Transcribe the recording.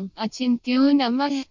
Om Achintyo Namah